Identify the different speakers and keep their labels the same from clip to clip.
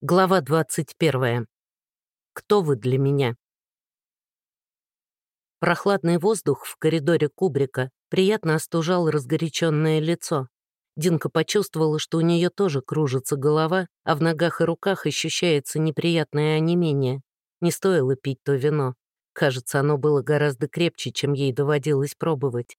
Speaker 1: Глава 21. Кто вы для меня? Прохладный воздух в коридоре кубрика приятно остужал разгоряченное лицо. Динка почувствовала, что у нее тоже кружится голова, а в ногах и руках ощущается неприятное онемение. Не стоило пить то вино. Кажется, оно было гораздо крепче, чем ей доводилось пробовать.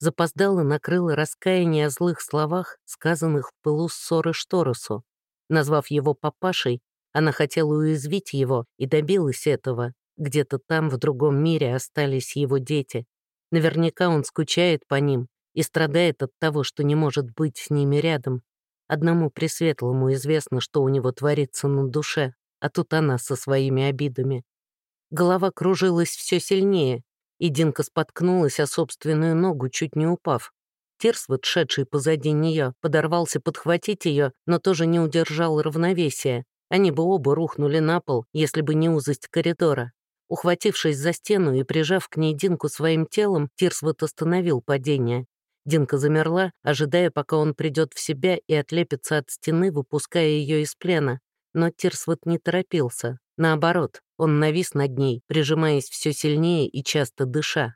Speaker 1: Запоздало накрыло раскаяние о злых словах, сказанных в пылу ссоры Шторосу. Назвав его папашей, она хотела уязвить его и добилась этого. Где-то там, в другом мире, остались его дети. Наверняка он скучает по ним и страдает от того, что не может быть с ними рядом. Одному Пресветлому известно, что у него творится на душе, а тут она со своими обидами. Голова кружилась все сильнее, и Динка споткнулась о собственную ногу, чуть не упав. Тирсвуд, шедший позади нее, подорвался подхватить ее, но тоже не удержал равновесия. Они бы оба рухнули на пол, если бы не узость коридора. Ухватившись за стену и прижав к ней Динку своим телом, Тирсвуд остановил падение. Динка замерла, ожидая, пока он придет в себя и отлепится от стены, выпуская ее из плена. Но Тирсвуд не торопился. Наоборот, он навис над ней, прижимаясь все сильнее и часто дыша.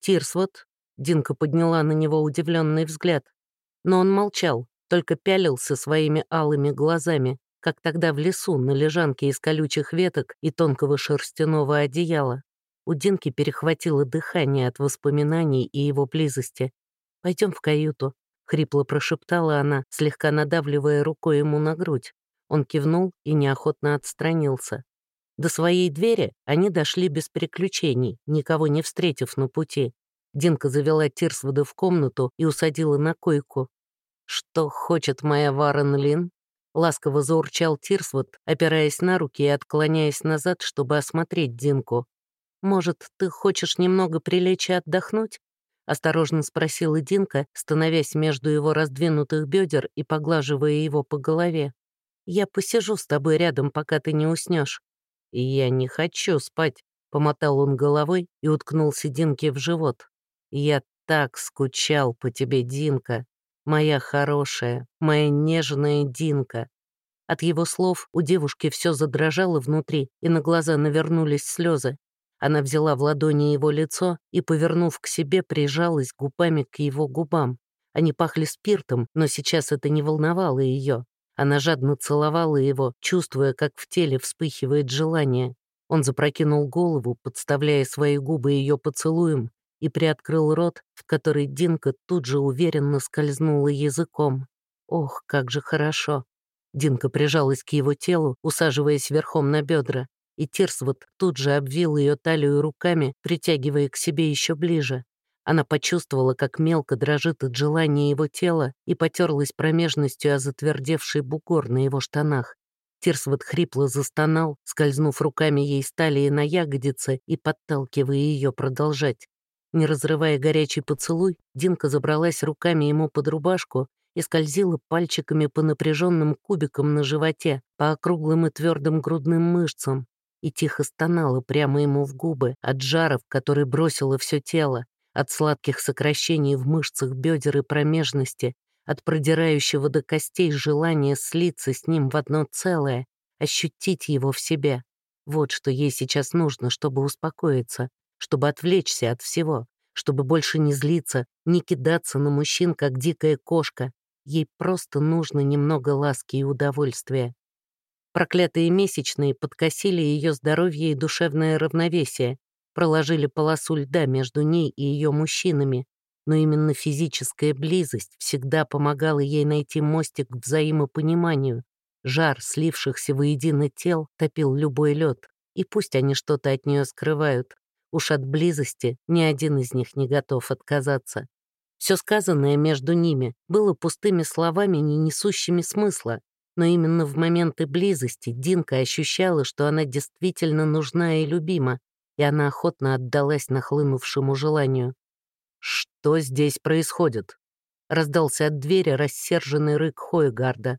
Speaker 1: Тирсвуд, Динка подняла на него удивленный взгляд. Но он молчал, только пялился своими алыми глазами, как тогда в лесу на лежанке из колючих веток и тонкого шерстяного одеяла. У Динки перехватило дыхание от воспоминаний и его близости. Пойдем в каюту», — хрипло прошептала она, слегка надавливая рукой ему на грудь. Он кивнул и неохотно отстранился. До своей двери они дошли без приключений, никого не встретив на пути. Динка завела Тирсвуда в комнату и усадила на койку. «Что хочет моя Варен Лин?» Ласково заурчал Тирсвуд, опираясь на руки и отклоняясь назад, чтобы осмотреть Динку. «Может, ты хочешь немного прилечь и отдохнуть?» — осторожно спросила Динка, становясь между его раздвинутых бедер и поглаживая его по голове. «Я посижу с тобой рядом, пока ты не уснешь. «Я не хочу спать», — помотал он головой и уткнулся Динке в живот. Я так скучал по тебе, Динка, моя хорошая, моя нежная Динка. От его слов у девушки все задрожало внутри, и на глаза навернулись слезы. Она взяла в ладони его лицо и, повернув к себе, прижалась губами к его губам. Они пахли спиртом, но сейчас это не волновало ее. Она жадно целовала его, чувствуя, как в теле вспыхивает желание. Он запрокинул голову, подставляя свои губы ее поцелуем, и приоткрыл рот, в который Динка тут же уверенно скользнула языком. Ох, как же хорошо. Динка прижалась к его телу, усаживаясь верхом на бедра, и Тирсвуд тут же обвил ее талию руками, притягивая к себе еще ближе. Она почувствовала, как мелко дрожит от желания его тела и потерлась промежностью о затвердевший бугор на его штанах. Тирсвуд хрипло застонал, скользнув руками ей с талии на ягодицы и подталкивая ее продолжать. Не разрывая горячий поцелуй, Динка забралась руками ему под рубашку и скользила пальчиками по напряженным кубикам на животе, по округлым и твердым грудным мышцам, и тихо стонала прямо ему в губы от жаров, который бросило все тело, от сладких сокращений в мышцах бедер и промежности, от продирающего до костей желания слиться с ним в одно целое, ощутить его в себе. Вот что ей сейчас нужно, чтобы успокоиться, чтобы отвлечься от всего, чтобы больше не злиться, не кидаться на мужчин, как дикая кошка. Ей просто нужно немного ласки и удовольствия. Проклятые месячные подкосили ее здоровье и душевное равновесие, проложили полосу льда между ней и ее мужчинами, но именно физическая близость всегда помогала ей найти мостик к взаимопониманию. Жар слившихся воедино тел топил любой лед, и пусть они что-то от нее скрывают, Уж от близости ни один из них не готов отказаться. Все сказанное между ними было пустыми словами, не несущими смысла, но именно в моменты близости Динка ощущала, что она действительно нужна и любима, и она охотно отдалась нахлынувшему желанию. «Что здесь происходит?» Раздался от двери рассерженный рык Хойгарда.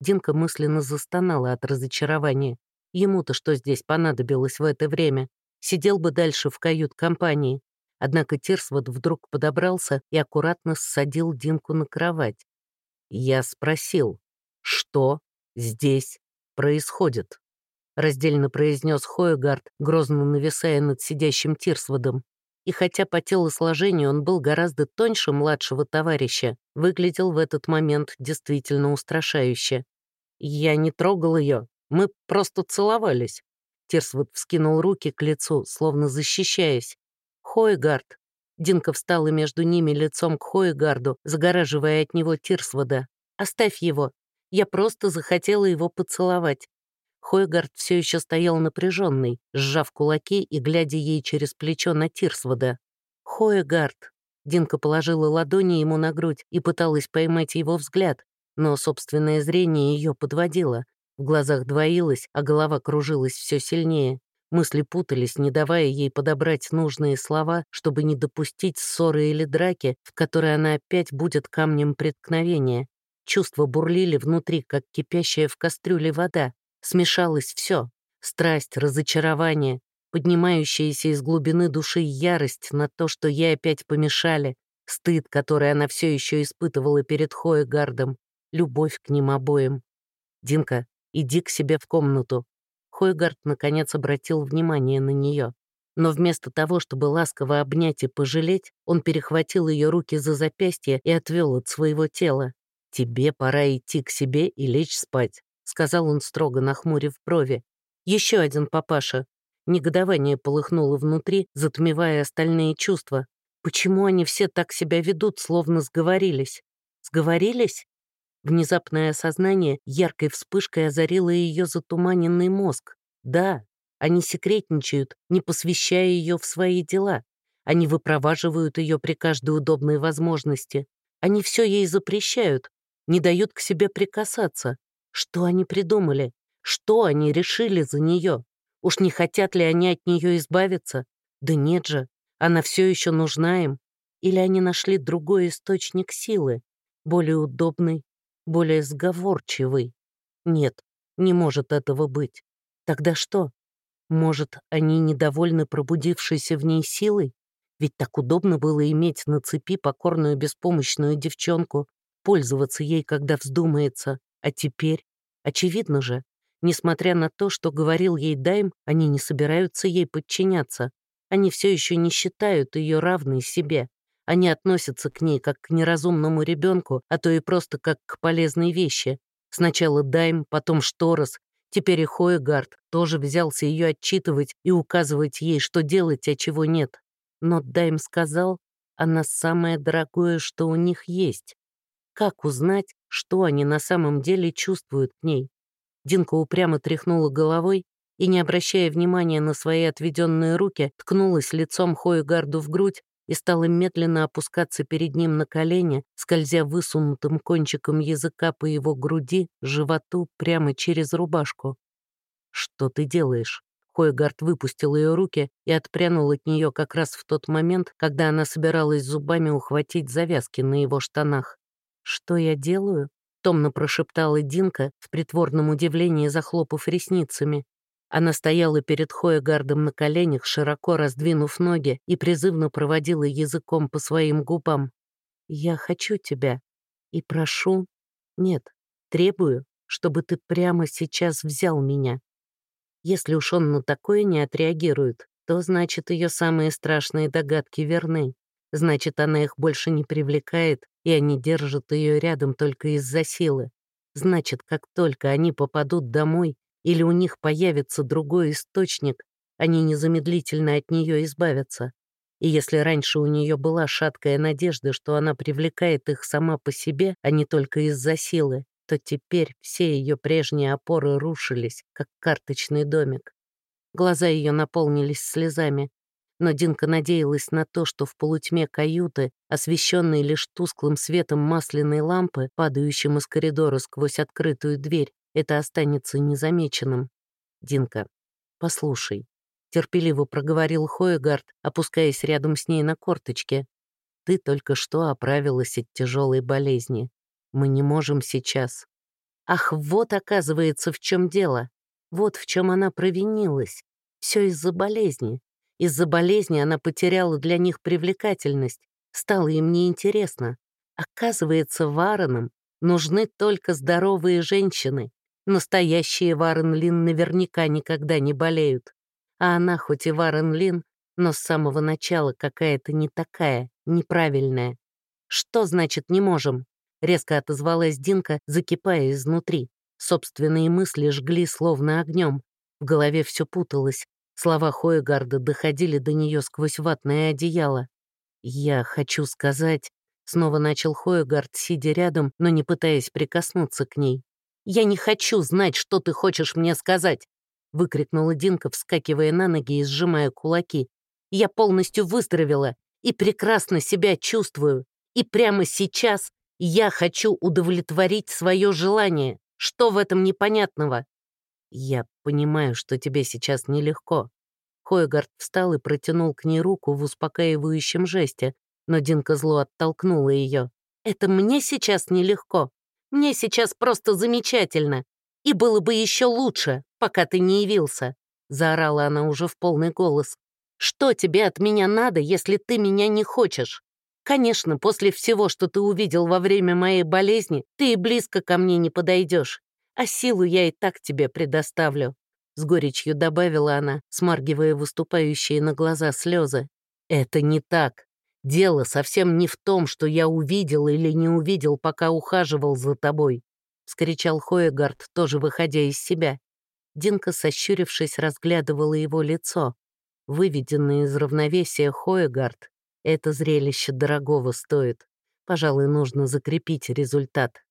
Speaker 1: Динка мысленно застонала от разочарования. Ему-то что здесь понадобилось в это время? Сидел бы дальше в кают-компании. Однако Тирсвуд вдруг подобрался и аккуратно ссадил Динку на кровать. Я спросил, что здесь происходит?» раздельно произнес Хоегард, грозно нависая над сидящим Тирсводом. И хотя по телосложению он был гораздо тоньше младшего товарища, выглядел в этот момент действительно устрашающе. «Я не трогал ее, мы просто целовались». Тирсвуд вскинул руки к лицу, словно защищаясь. «Хойгард». Динка встала между ними лицом к Хойгарду, загораживая от него Тирсвода. «Оставь его. Я просто захотела его поцеловать. Хойгард все еще стоял напряженный, сжав кулаки и глядя ей через плечо на Тирсвода. «Хойгард!» Динка положила ладони ему на грудь и пыталась поймать его взгляд, но собственное зрение ее подводило. В глазах двоилось, а голова кружилась все сильнее. Мысли путались, не давая ей подобрать нужные слова, чтобы не допустить ссоры или драки, в которой она опять будет камнем преткновения. Чувства бурлили внутри, как кипящая в кастрюле вода, Смешалось все — страсть, разочарование, поднимающаяся из глубины души ярость на то, что ей опять помешали, стыд, который она все еще испытывала перед Хоегардом, любовь к ним обоим. «Динка, иди к себе в комнату». Хойгард наконец обратил внимание на нее. Но вместо того, чтобы ласково обнять и пожалеть, он перехватил ее руки за запястье и отвел от своего тела. «Тебе пора идти к себе и лечь спать сказал он строго, нахмурив брови. Еще один папаша. Негодование полыхнуло внутри, затмевая остальные чувства. Почему они все так себя ведут, словно сговорились? Сговорились? Внезапное осознание яркой вспышкой озарило ее затуманенный мозг. Да, они секретничают, не посвящая ее в свои дела. Они выпроваживают ее при каждой удобной возможности. Они все ей запрещают, не дают к себе прикасаться. Что они придумали? Что они решили за нее? Уж не хотят ли они от нее избавиться? Да нет же, она все еще нужна им. Или они нашли другой источник силы, более удобный, более сговорчивый? Нет, не может этого быть. Тогда что? Может, они недовольны пробудившейся в ней силой? Ведь так удобно было иметь на цепи покорную беспомощную девчонку, пользоваться ей, когда вздумается. А теперь, очевидно же, несмотря на то, что говорил ей Дайм, они не собираются ей подчиняться. Они все еще не считают ее равной себе. Они относятся к ней как к неразумному ребенку, а то и просто как к полезной вещи. Сначала Дайм, потом Шторос, теперь и Хоегард тоже взялся ее отчитывать и указывать ей, что делать, а чего нет. Но Дайм сказал, она самое дорогое, что у них есть. Как узнать, что они на самом деле чувствуют к ней? Динка упрямо тряхнула головой и, не обращая внимания на свои отведенные руки, ткнулась лицом Хоегарду в грудь и стала медленно опускаться перед ним на колени, скользя высунутым кончиком языка по его груди, животу, прямо через рубашку. «Что ты делаешь?» Хойгард выпустил ее руки и отпрянул от нее как раз в тот момент, когда она собиралась зубами ухватить завязки на его штанах. «Что я делаю?» — томно прошептала Динка, в притворном удивлении захлопав ресницами. Она стояла перед Хоегардом на коленях, широко раздвинув ноги, и призывно проводила языком по своим губам. «Я хочу тебя и прошу, нет, требую, чтобы ты прямо сейчас взял меня. Если уж он на такое не отреагирует, то значит, ее самые страшные догадки верны. Значит, она их больше не привлекает, и они держат ее рядом только из-за силы. Значит, как только они попадут домой или у них появится другой источник, они незамедлительно от нее избавятся. И если раньше у нее была шаткая надежда, что она привлекает их сама по себе, а не только из-за силы, то теперь все ее прежние опоры рушились, как карточный домик. Глаза ее наполнились слезами, но Динка надеялась на то, что в полутьме каюты, освещенной лишь тусклым светом масляной лампы, падающим из коридора сквозь открытую дверь, это останется незамеченным. «Динка, послушай», — терпеливо проговорил Хоегард, опускаясь рядом с ней на корточке. «Ты только что оправилась от тяжелой болезни. Мы не можем сейчас». Ах, вот оказывается, в чем дело. Вот в чем она провинилась. Все из-за болезни. Из-за болезни она потеряла для них привлекательность, стало им неинтересно. Оказывается, варанам нужны только здоровые женщины, Настоящие Варен Лин наверняка никогда не болеют. А она хоть и Варен Лин, но с самого начала какая-то не такая, неправильная. «Что значит не можем?» — резко отозвалась Динка, закипая изнутри. Собственные мысли жгли словно огнем. В голове все путалось. Слова Хоегарда доходили до нее сквозь ватное одеяло. «Я хочу сказать...» — снова начал Хоегард, сидя рядом, но не пытаясь прикоснуться к ней. «Я не хочу знать, что ты хочешь мне сказать!» — выкрикнула Динка, вскакивая на ноги и сжимая кулаки. «Я полностью выздоровела и прекрасно себя чувствую. И прямо сейчас я хочу удовлетворить свое желание. Что в этом непонятного?» «Я понимаю, что тебе сейчас нелегко». Хойгард встал и протянул к ней руку в успокаивающем жесте, но Динка зло оттолкнула ее. «Это мне сейчас нелегко. Мне сейчас просто замечательно. И было бы еще лучше, пока ты не явился», — заорала она уже в полный голос. «Что тебе от меня надо, если ты меня не хочешь? Конечно, после всего, что ты увидел во время моей болезни, ты и близко ко мне не подойдешь а силу я и так тебе предоставлю», — с горечью добавила она, смаргивая выступающие на глаза слезы. «Это не так. Дело совсем не в том, что я увидел или не увидел, пока ухаживал за тобой», — вскричал Хоегард, тоже выходя из себя. Динка, сощурившись, разглядывала его лицо. Выведенный из равновесия Хоегард, это зрелище дорогого стоит. Пожалуй, нужно закрепить результат.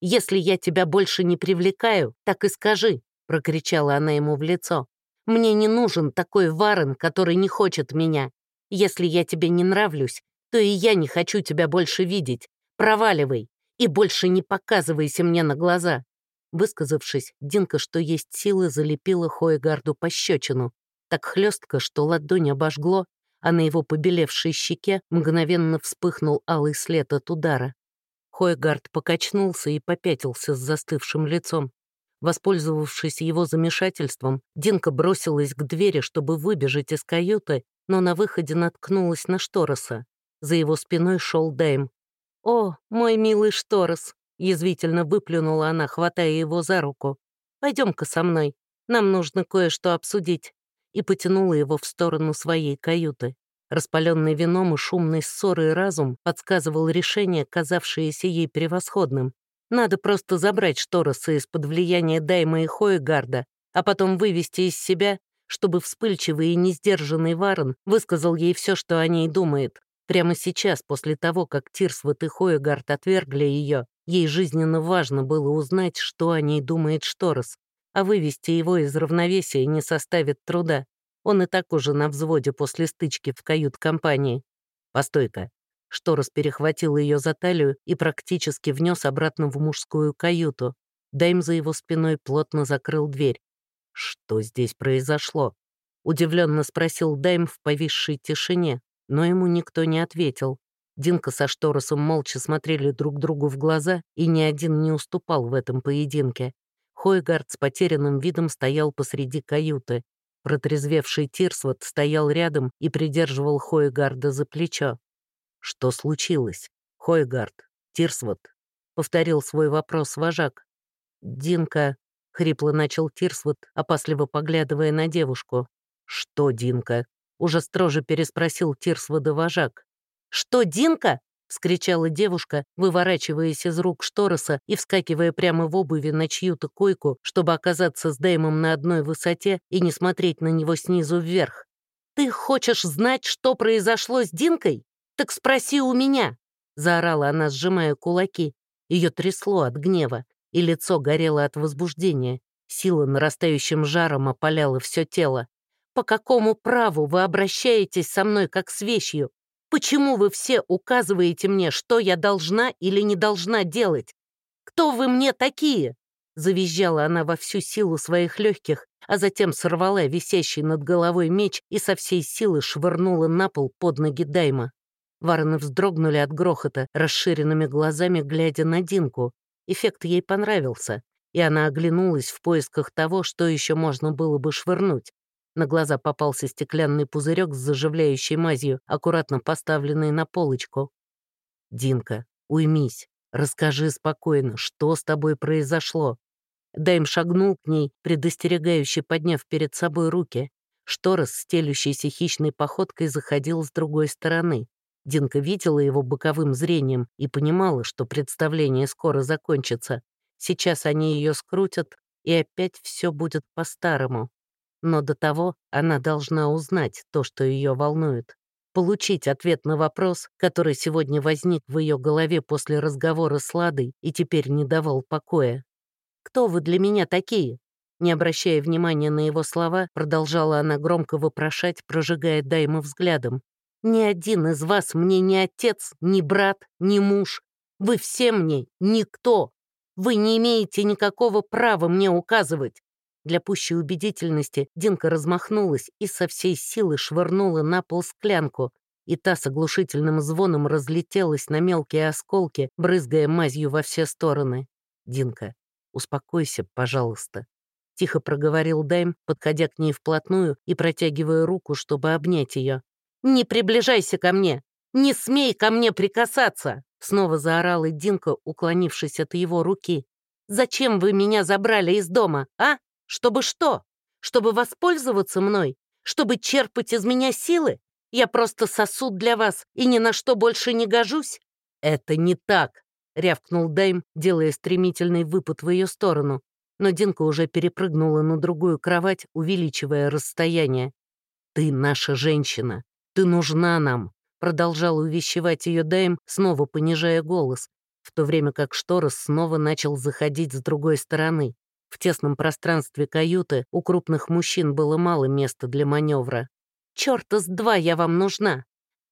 Speaker 1: «Если я тебя больше не привлекаю, так и скажи», — прокричала она ему в лицо. «Мне не нужен такой Варен, который не хочет меня. Если я тебе не нравлюсь, то и я не хочу тебя больше видеть. Проваливай и больше не показывайся мне на глаза». Высказавшись, Динка, что есть силы, залепила Хоегарду пощечину. Так хлестко, что ладонь обожгло, а на его побелевшей щеке мгновенно вспыхнул алый след от удара. Хойгард покачнулся и попятился с застывшим лицом. Воспользовавшись его замешательством, Динка бросилась к двери, чтобы выбежать из каюты, но на выходе наткнулась на Штороса. За его спиной шел Дэйм. «О, мой милый Шторос!» — язвительно выплюнула она, хватая его за руку. «Пойдем-ка со мной, нам нужно кое-что обсудить», и потянула его в сторону своей каюты. Распаленный вином и шумной ссорой разум подсказывал решение, казавшееся ей превосходным. Надо просто забрать Штороса из-под влияния Дайма и Хоегарда, а потом вывести из себя, чтобы вспыльчивый и несдержанный Варон высказал ей все, что о ней думает. Прямо сейчас, после того, как Тирсвот и Хоегард отвергли ее, ей жизненно важно было узнать, что о ней думает Шторос, а вывести его из равновесия не составит труда. Он и так уже на взводе после стычки в кают-компании. Постой-ка. Шторос перехватил ее за талию и практически внес обратно в мужскую каюту. Дайм за его спиной плотно закрыл дверь. «Что здесь произошло?» Удивленно спросил Дайм в повисшей тишине, но ему никто не ответил. Динка со Шторосом молча смотрели друг другу в глаза, и ни один не уступал в этом поединке. Хойгард с потерянным видом стоял посреди каюты. Протрезвевший Тирсвот стоял рядом и придерживал Хойгарда за плечо. «Что случилось? Хойгард, Тирсвот?» — повторил свой вопрос вожак. «Динка», — хрипло начал Тирсвот, опасливо поглядывая на девушку. «Что, Динка?» — уже строже переспросил Тирсвода вожак. «Что, Динка?» — вскричала девушка, выворачиваясь из рук Штороса и вскакивая прямо в обуви на чью-то койку, чтобы оказаться с Дэймом на одной высоте и не смотреть на него снизу вверх. «Ты хочешь знать, что произошло с Динкой? Так спроси у меня!» — заорала она, сжимая кулаки. Ее трясло от гнева, и лицо горело от возбуждения. Сила нарастающим жаром опаляла все тело. «По какому праву вы обращаетесь со мной как с вещью? Почему вы все указываете мне, что я должна или не должна делать? Кто вы мне такие?» Завизжала она во всю силу своих легких, а затем сорвала висящий над головой меч и со всей силы швырнула на пол под ноги Дайма. Вороны вздрогнули от грохота, расширенными глазами глядя на Динку. Эффект ей понравился, и она оглянулась в поисках того, что еще можно было бы швырнуть. На глаза попался стеклянный пузырек с заживляющей мазью, аккуратно поставленный на полочку. «Динка, уймись, расскажи спокойно, что с тобой произошло?» Дайм шагнул к ней, предостерегающе подняв перед собой руки. Шторос, стелющийся хищной походкой, заходил с другой стороны. Динка видела его боковым зрением и понимала, что представление скоро закончится. Сейчас они ее скрутят, и опять все будет по-старому. Но до того она должна узнать то, что ее волнует. Получить ответ на вопрос, который сегодня возник в ее голове после разговора с Ладой и теперь не давал покоя. «Кто вы для меня такие?» Не обращая внимания на его слова, продолжала она громко вопрошать, прожигая Дайма взглядом. «Ни один из вас мне не отец, ни брат, ни муж. Вы все мне никто. Вы не имеете никакого права мне указывать. Для пущей убедительности Динка размахнулась и со всей силы швырнула на пол склянку, и та с оглушительным звоном разлетелась на мелкие осколки, брызгая мазью во все стороны. «Динка, успокойся, пожалуйста», — тихо проговорил Дайм, подходя к ней вплотную и протягивая руку, чтобы обнять ее. «Не приближайся ко мне! Не смей ко мне прикасаться!» Снова заорала Динка, уклонившись от его руки. «Зачем вы меня забрали из дома, а? Чтобы что? Чтобы воспользоваться мной? Чтобы черпать из меня силы? Я просто сосуд для вас и ни на что больше не гожусь?» «Это не так», — рявкнул Дайм, делая стремительный выпад в ее сторону. Но Динка уже перепрыгнула на другую кровать, увеличивая расстояние. «Ты наша женщина. Ты нужна нам. Продолжал увещевать ее Дэйм, снова понижая голос, в то время как Шторос снова начал заходить с другой стороны. В тесном пространстве каюты у крупных мужчин было мало места для маневра. «Чёрта с два я вам нужна!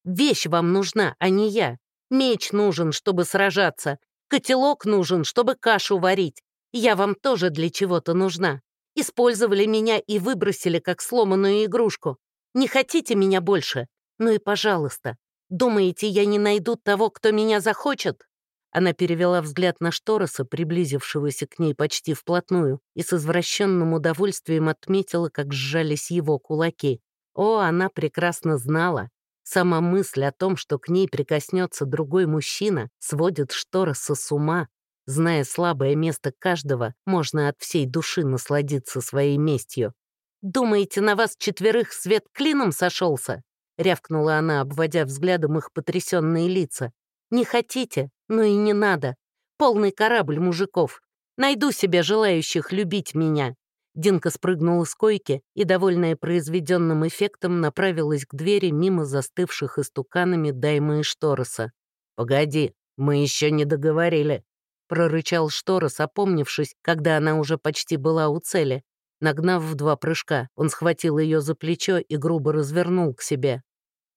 Speaker 1: Вещь вам нужна, а не я! Меч нужен, чтобы сражаться! Котелок нужен, чтобы кашу варить! Я вам тоже для чего-то нужна! Использовали меня и выбросили, как сломанную игрушку! Не хотите меня больше? «Ну и пожалуйста, думаете, я не найду того, кто меня захочет?» Она перевела взгляд на Штороса, приблизившегося к ней почти вплотную, и с извращенным удовольствием отметила, как сжались его кулаки. О, она прекрасно знала. Сама мысль о том, что к ней прикоснется другой мужчина, сводит Штороса с ума. Зная слабое место каждого, можно от всей души насладиться своей местью. «Думаете, на вас четверых свет клином сошелся?» — рявкнула она, обводя взглядом их потрясенные лица. «Не хотите? Ну и не надо. Полный корабль мужиков. Найду себе желающих любить меня». Динка спрыгнула с койки и, довольная произведенным эффектом, направилась к двери мимо застывших истуканами Дайма и Штороса. «Погоди, мы еще не договорили», — прорычал Шторос, опомнившись, когда она уже почти была у цели. Нагнав в два прыжка, он схватил ее за плечо и грубо развернул к себе.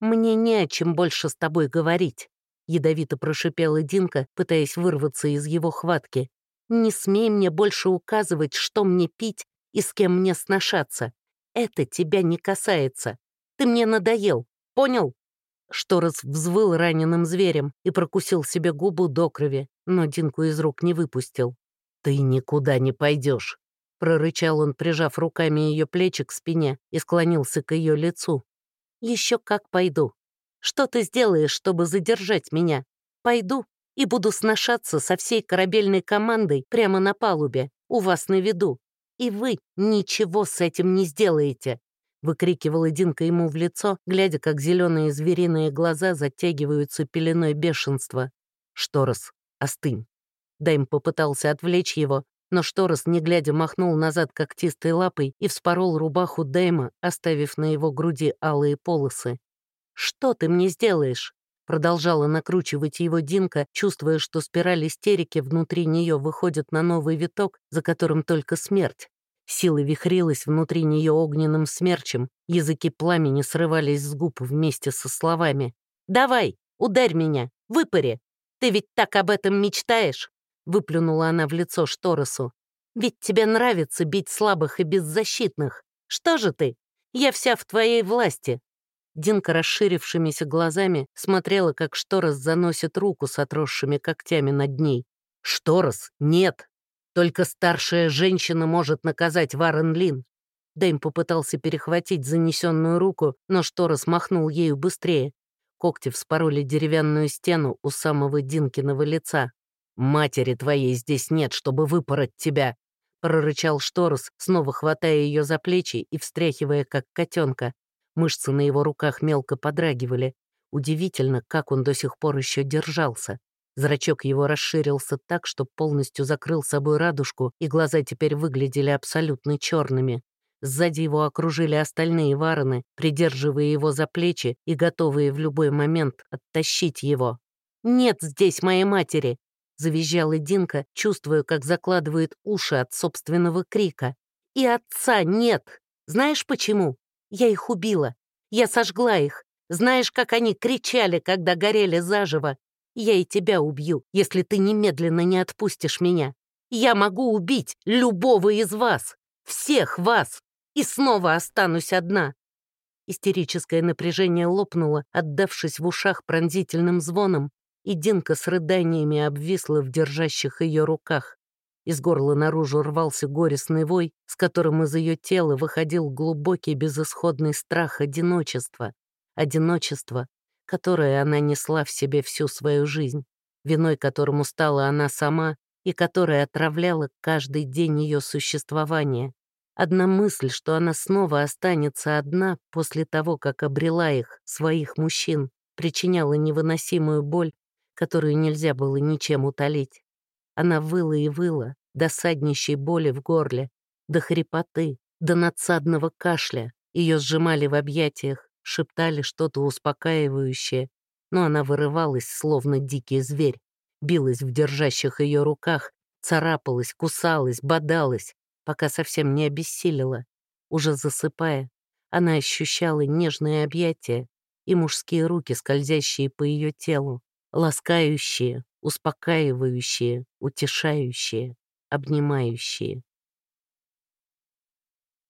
Speaker 1: «Мне не о чем больше с тобой говорить», — ядовито прошипела Динка, пытаясь вырваться из его хватки. «Не смей мне больше указывать, что мне пить и с кем мне сношаться. Это тебя не касается. Ты мне надоел, понял?» Шторос взвыл раненым зверем и прокусил себе губу до крови, но Динку из рук не выпустил. «Ты никуда не пойдешь», — прорычал он, прижав руками ее плечи к спине и склонился к ее лицу. Еще как пойду. Что ты сделаешь, чтобы задержать меня? Пойду и буду сношаться со всей корабельной командой прямо на палубе, у вас на виду. И вы ничего с этим не сделаете. Выкрикивала Динка ему в лицо, глядя, как зеленые звериные глаза затягиваются пеленой бешенства. «Шторос, остынь». Дайм попытался отвлечь его, но Шторос, не глядя, махнул назад когтистой лапой и вспорол рубаху Дэйма, оставив на его груди алые полосы. «Что ты мне сделаешь?» Продолжала накручивать его Динка, чувствуя, что спираль истерики внутри нее выходит на новый виток, за которым только смерть. Сила вихрилась внутри нее огненным смерчем, языки пламени срывались с губ вместе со словами. «Давай, ударь меня, выпари! Ты ведь так об этом мечтаешь!» — выплюнула она в лицо Шторосу. «Ведь тебе нравится бить слабых и беззащитных. Что же ты? Я вся в твоей власти». Динка расширившимися глазами смотрела, как Шторос заносит руку с отросшими когтями над ней. «Шторос, нет! Только старшая женщина может наказать Варен Лин». Дэйм попытался перехватить занесенную руку, но Шторос махнул ею быстрее. Когти вспороли деревянную стену у самого Динкиного лица. «Матери твоей здесь нет, чтобы выпороть тебя!» прорычал Шторос, снова хватая ее за плечи и встряхивая, как котенка. Мышцы на его руках мелко подрагивали. Удивительно, как он до сих пор еще держался. Зрачок его расширился так, что полностью закрыл собой радужку, и глаза теперь выглядели абсолютно черными. Сзади его окружили остальные вороны, придерживая его за плечи и готовые в любой момент оттащить его. «Нет здесь моей матери!» — завизжала Динка, чувствуя, как закладывает уши от собственного крика. «И отца нет! Знаешь почему? Я их убила. Я сожгла их. Знаешь, как они кричали, когда горели заживо? Я и тебя убью, если ты немедленно не отпустишь меня. Я могу убить любого из вас, всех вас, и снова останусь одна». Истерическое напряжение лопнуло, отдавшись в ушах пронзительным звоном, и Динка с рыданиями обвисла в держащих ее руках. Из горла наружу рвался горестный вой, с которым из ее тела выходил глубокий безысходный страх одиночества. Одиночество, которое она несла в себе всю свою жизнь, виной которому стала она сама и которое отравляло каждый день ее существования. Одна мысль, что она снова останется одна после того, как обрела их, своих мужчин, причиняла невыносимую боль, которую нельзя было ничем утолить. Она выла и выла, до саднищей боли в горле, до хрипоты, до надсадного кашля. Ее сжимали в объятиях, шептали что-то успокаивающее, но она вырывалась, словно дикий зверь, билась в держащих ее руках, царапалась, кусалась, бодалась, пока совсем не обессилила. Уже засыпая, она ощущала нежные объятия и мужские руки, скользящие по ее телу, ласкающие, успокаивающие, утешающие, обнимающие.